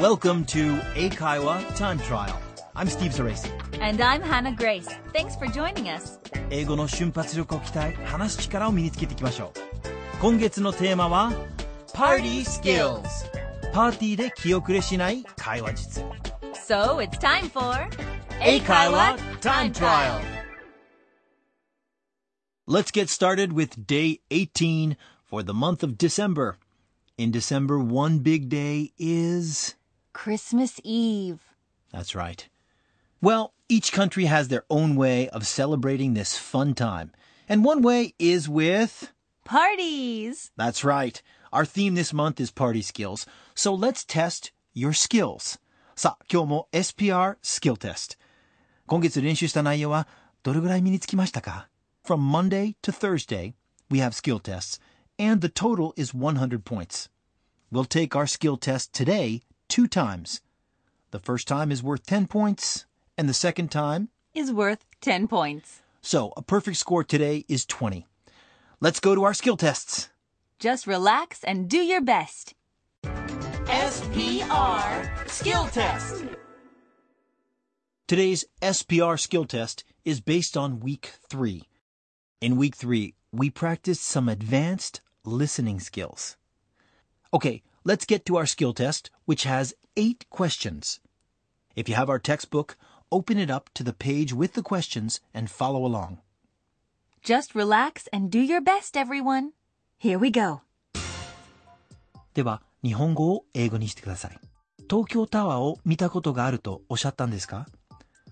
Welcome to Eikaiwa Time Trial. I'm Steve Soresi. And I'm Hannah Grace. Thanks for joining us. 英語の瞬発力を鍛え、話す力を身につけていきましょう。今月のテーマは、Party So it's time for Eikaiwa Time Trial. Let's get started with day 18 for the month of December. In December, one big day is Christmas Eve. That's right. Well, each country has their own way of celebrating this fun time. And one way is with Parties. That's right. Our theme this month is party skills. So let's test your skills. さあ、今日も SPR Skill Test。今月練習した内容はどれぐらい身につきましたか From Monday to Thursday, we have skill tests, and the total is 100 points. We'll take our skill test today two times. The first time is worth 10 points, and the second time, Is worth 10 points. so a perfect score today is 20. Let's go to our skill tests. Just relax and do your best. SPR Skill Test. Today's SPR skill test is based on week three. In week three, we practiced some advanced listening skills. Okay, let's get to our skill test, which has eight questions. If you have our textbook, open it up to the page with the questions and follow along. Just relax and do your best, everyone. Here we go. では、日本語を英語にしてください。東京タワーを見たことがあるとおっしゃったんですか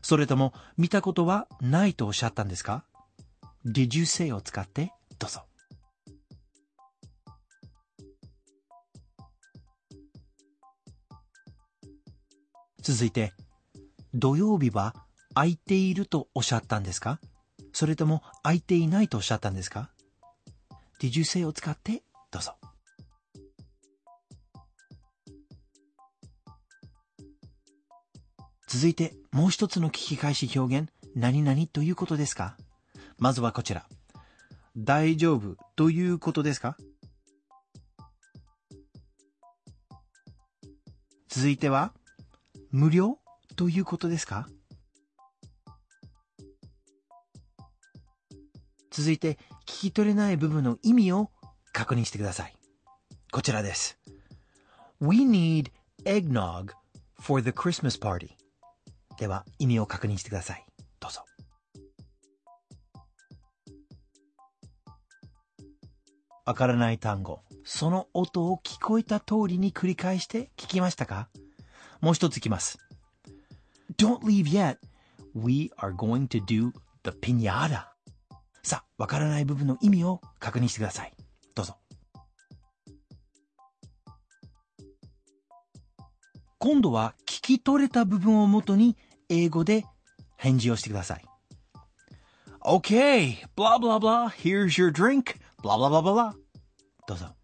それとも見たことはないとおっしゃったんですか ?Did you say を使ってどうぞ。 続いて、土曜日は空いているとおっしゃったんですか？それとも空いていないとおっしゃったんですか ?Did you say を使ってどうぞ。続いてもう一つの聞き返し表現何々ということですか？まずはこちら大丈夫ということですか？続いては無料？ということですか？続いて聞き取れない部分の意味を確認してください。こちらです。We need eggnog for the Christmas party. では意味を確認してください。どうぞ。わからない単語。その音を聞こえた通りに繰り返して聞きましたか？もう一ついきます Don't leave yet We are going to do the piñata さあわからない部分の意味を確認してくださいどうぞ今度は聞き取れた部分をもとに英語で返事をしてください。Okay, blah blah blah, here's your drink, blah blah blah blah blah. どうぞ。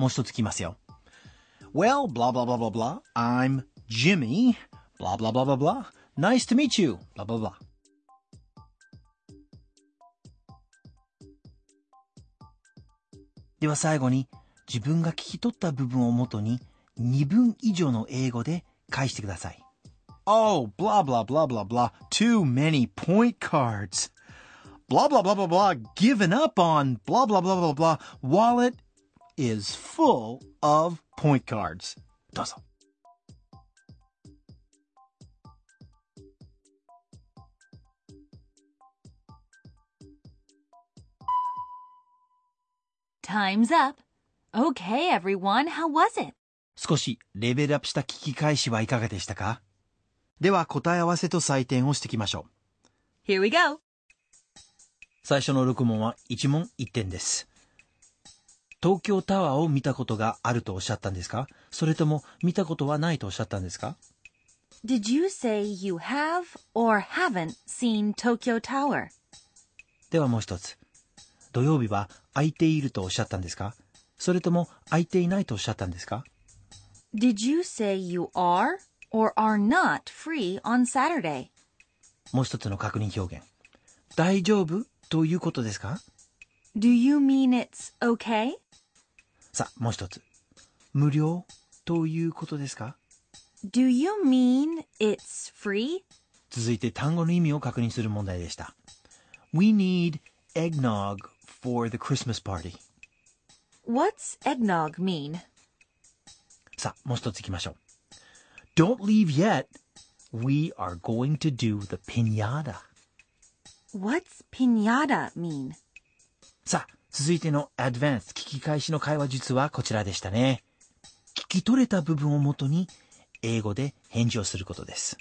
もう一つ聞きますよ。Well, blah blah blah blah blah, I'm Jimmy, blah blah blah blah blah, nice to meet you, blah blah blah. では最後に自分が聞き取った部分をもとに2分以上の英語で返してください。Oh, blah blah blah blah blah, too many point cards. Blah blah blah blah blah, given up on blah blah blah blah blah, wallet is full of point cards. どうぞ。Time's up. Okay, everyone, how was it? 少しレベルアップした聞き返しはいかがでしたか？では答え合わせと採点をしていきましょう。Here we go. 最初の6問は1問1点です。東京タワーを見たことがあるとおっしゃったんですか？それとも見たことはないとおっしゃったんですか？Did you say you have or haven't seen Tokyo Tower? ではもう一つ。土曜日は空いているとおっしゃったんですか？それとも空いていないとおっしゃったんですか？Did you say you are or are not free on Saturday? もう一つの確認表現。大丈夫ということですか？Do you mean it's okay? さあ、もう一つ。無料ということですか Do you mean it's free? 続いて単語の意味を確認する問題でした。We need eggnog for the Christmas party. What's eggnog mean? さあ、もう一つ行きましょう。Don't leave yet. We are going to do the piñata. What's pinata mean? さあ、 続いての Advanced 聞き返しの会話術はこちらでしたね。聞き取れた部分をもとに英語で返事をすることです。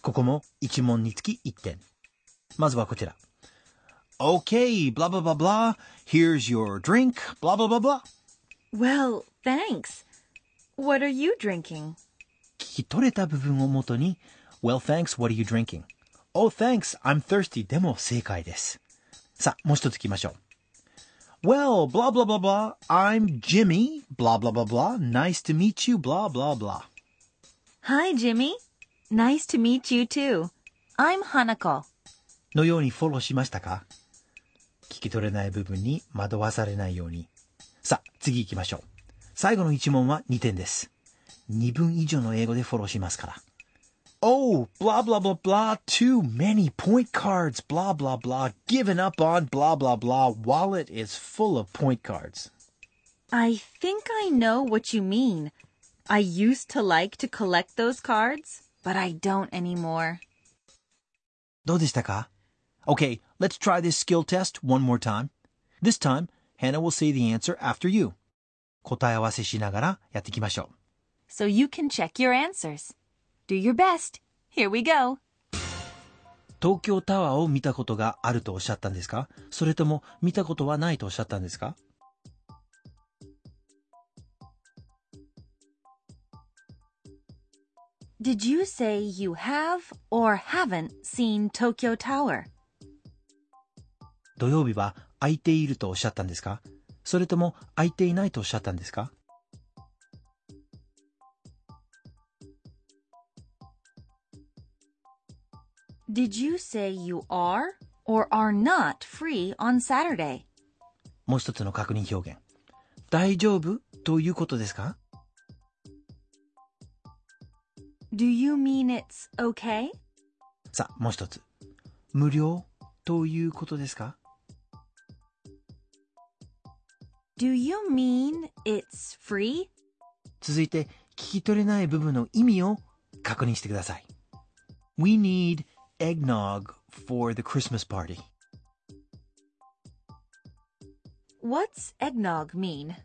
ここも一問につき1点。まずはこちら。Okay, blah blah blah blah. Here's your drink, blah blah blah blah. Well, thanks. What are you drinking? 聞き取れた部分をもとに Well, thanks, what are you drinking? Oh, thanks, I'm thirsty でも正解です。さあ、もう一つ聞きましょう。Well, blah blah blah blah, I'm Jimmy, blah blah blah blah, nice to meet you, blah blah blah. Hi, Jimmy. Nice to meet you too. I'm Hanako. のようにフォローしましたか聞き取れない部分に惑わされないように。さあ、次行きましょう。最後の一問は2点です。2分以上の英語でフォローしますから。Oh, blah blah blah blah, too many point cards, blah blah blah, given up on blah blah blah, wallet is full of point cards. I think I know what you mean. I used to like to collect those cards, but I don't anymore. どうでしたか Okay, let's try this skill test one more time. This time, Hannah will say the answer after you. 答え合わせしながらやっていきましょう。 So you can check your answers. Do your best. Here we go. 東京タワーを見たことがあるとおっしゃったんですか？それとも見たことはないとおっしゃったんですか？Did you say you have or haven't seen Tokyo Tower? 土曜日は空いているとおっしゃったんですか？それとも空いていないとおっしゃったんですか？Did you say you are or are not free on Saturday? もう一つの確認表現。大丈夫ということですか Do you mean it's okay? さあ、もう一つ。無料ということですか Do you mean it's free? 続いて、聞き取れない部分の意味を確認してください。We need eggnog for the Christmas party. What's eggnog mean?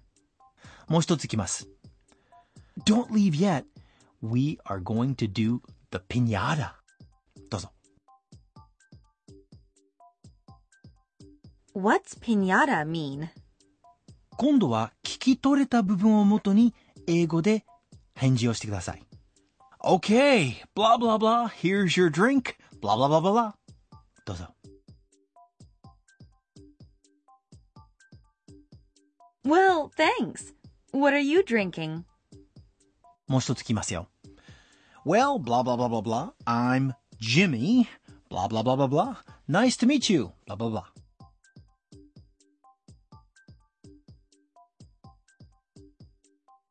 もう一ついきます。Don't leave yet. We are going to do the piñata. どうぞ。 What's pinata mean? 今度は聞き取れた部分をもとに英語で返事をしてください。Okay, blah blah blah, here's your drink, blah blah blah blah blah. どうぞ。 Well, thanks. What are you drinking? もう一つ聞きますよ。Well, blah blah blah blah blah, I'm Jimmy, blah blah blah blah blah, nice to meet you, blah blah blah.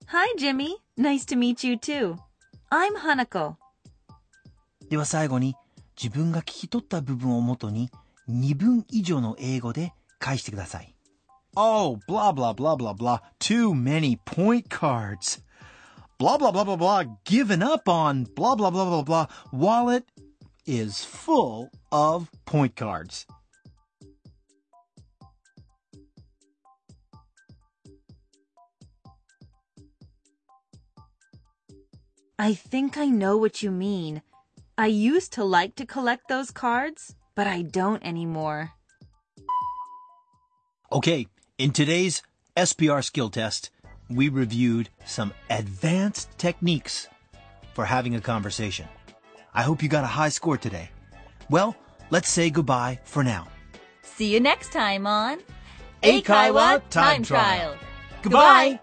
Hi, Jimmy. Nice to meet you too. I'm Hanako. では最後に 自分が聞き取った部分をもとに2分以上の英語で返してください。Oh, blah blah blah blah blah, too many point cards. Blah blah blah blah blah, given up on blah blah blah blah blah, wallet is full of point cards. I think I know what you mean. I used to like to collect those cards, but I don't anymore. Okay, in today's SPR skill test, we reviewed some advanced techniques for having a conversation. I hope you got a high score today. Well, let's say goodbye for now. See you next time on Eikaiwa Time Trial. Goodbye.